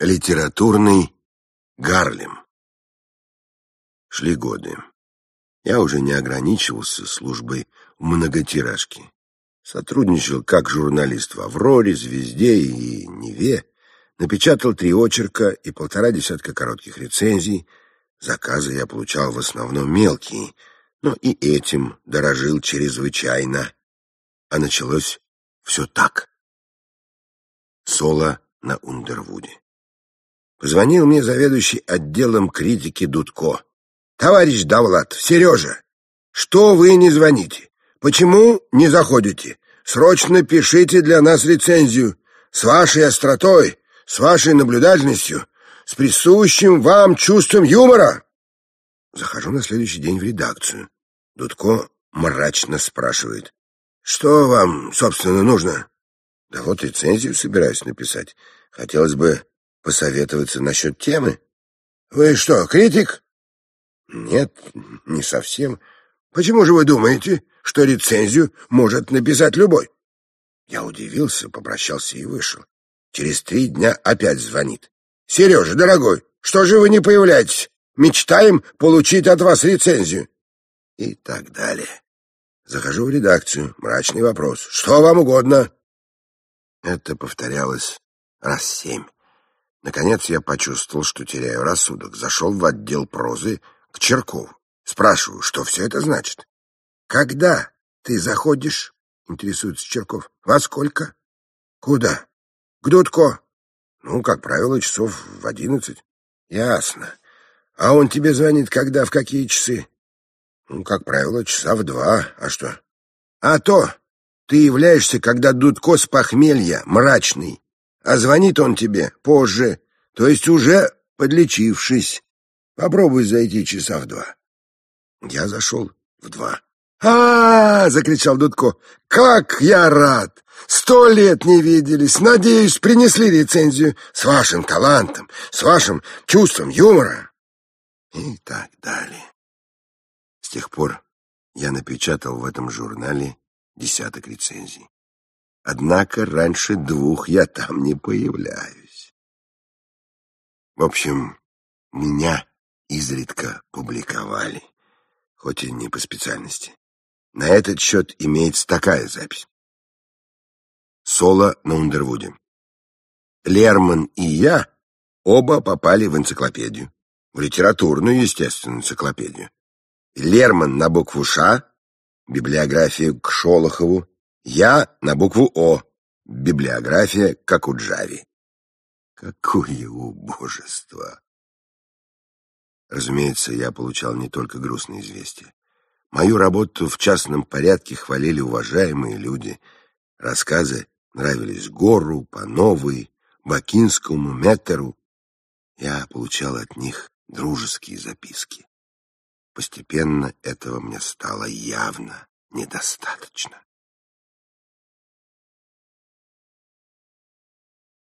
Литературный Гарлем. Шли годы. Я уже не ограничивался службой в многотиражке. Сотрудничал как журналист в «Авроре», «Звезде» и «Неве». Напечатал три очерка и полтора десятка коротких рецензий. Заказы я получал в основном мелкие, но и этим дорожил чрезвычайно. А началось все так. Соло на Ундервуде. Позвонил мне заведующий отделом критики Дудко. «Товарищ Давлат, Сережа, что вы не звоните? Почему не заходите? Срочно пишите для нас рецензию. С вашей остротой, с вашей наблюдательностью, с присущим вам чувством юмора». Захожу на следующий день в редакцию. Дудко мрачно спрашивает. «Что вам, собственно, нужно?» «Да вот рецензию собираюсь написать. Хотелось бы посоветоваться насчет темы. Вы что, критик? Нет, не совсем. Почему же вы думаете, что рецензию может написать любой? Я удивился, попрощался и вышел. Через три дня опять звонит. Сережа, дорогой, что же вы не появляетесь? Мечтаем получить от вас рецензию. И так далее. Захожу в редакцию. Мрачный вопрос. Что вам угодно? Это повторялось раз семь. Наконец я почувствовал, что теряю рассудок. Зашел в отдел прозы к Черкову. Спрашиваю, что все это значит. «Когда ты заходишь?» — интересуется Черков. «Во сколько?» «Куда?» «К Дудко». «Ну, как правило, часов в одиннадцать». «Ясно. А он тебе звонит когда, в какие часы?» «Ну, как правило, часа в два. А что?» «А то! Ты являешься, когда Дудко с похмелья, мрачный, а звонит он тебе позже, то есть уже подлечившись. Попробуй зайти часа в два. Я зашел в два. а, -а, -а закричал Дудко. «Как я рад! Сто лет не виделись! Надеюсь, принесли рецензию с вашим талантом, с вашим чувством юмора!» И так далее. С тех пор я напечатал в этом журнале десяток рецензий. Однако раньше двух я там не появляюсь. В общем, меня изредка публиковали, хоть и не по специальности. На этот счет имеется такая запись. Соло на Ундервуде. Лерман и я оба попали в энциклопедию. В литературную, естественно, энциклопедию. Лерман на букву «Ш», библиографию к Шолохову, я на букву О. Библиография, как у Джави. Какое убожество! Разумеется, я получал не только грустные известия. Мою работу в частном порядке хвалили уважаемые люди. Рассказы нравились Гору, Пановой, Бакинскому, Меттеру. Я получал от них дружеские записки. Постепенно этого мне стало явно недостаточно.